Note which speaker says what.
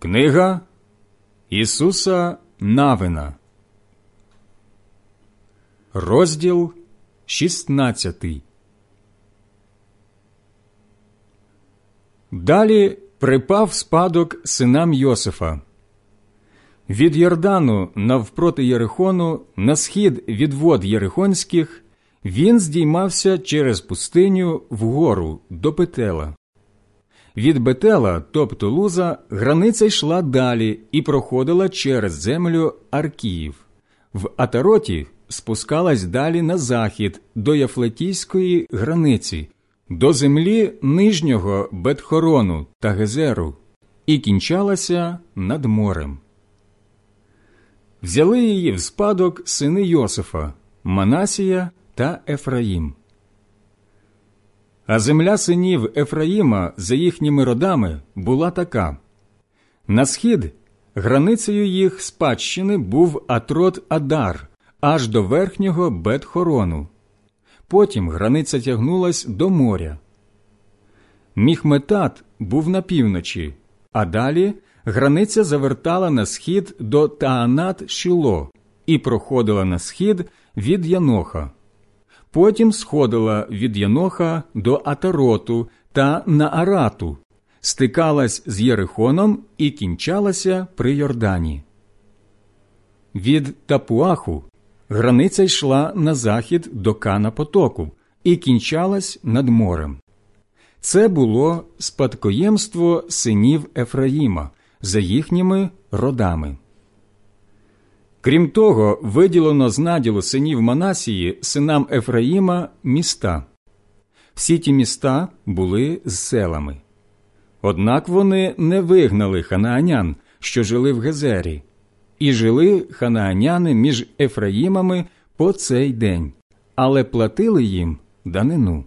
Speaker 1: Книга Ісуса Навина, розділ 16 Далі припав спадок синам Йосифа. Від Йордану навпроти Єрихону, на схід від вод Єрихонських, він здіймався через пустиню вгору до Петела. Від Бетела, тобто Луза, границя йшла далі і проходила через землю Аркіїв. В Атароті спускалась далі на захід до Яфлетійської границі, до землі нижнього Бетхорону та Гезеру, і кінчалася над морем. Взяли її в спадок сини Йосифа, Манасія та Ефраїм. А земля синів Ефраїма за їхніми родами була така на схід границею їх спадщини був Атрот Адар аж до верхнього Бетхорону. Потім границя тягнулась до моря. Міхметат був на півночі, а далі границя завертала на схід до Таанат Шіло і проходила на схід від Яноха потім сходила від Яноха до Атароту та Наарату, стикалась з Єрихоном і кінчалася при Йордані. Від Тапуаху границя йшла на захід до Кана потоку і кінчалась над морем. Це було спадкоємство синів Ефраїма за їхніми родами. Крім того, виділено з наділу синів Манасії синам Ефраїма міста. Всі ті міста були з селами. Однак вони не вигнали ханаанян, що жили в Гезері, і жили ханааняни між Ефраїмами по цей день, але платили їм данину.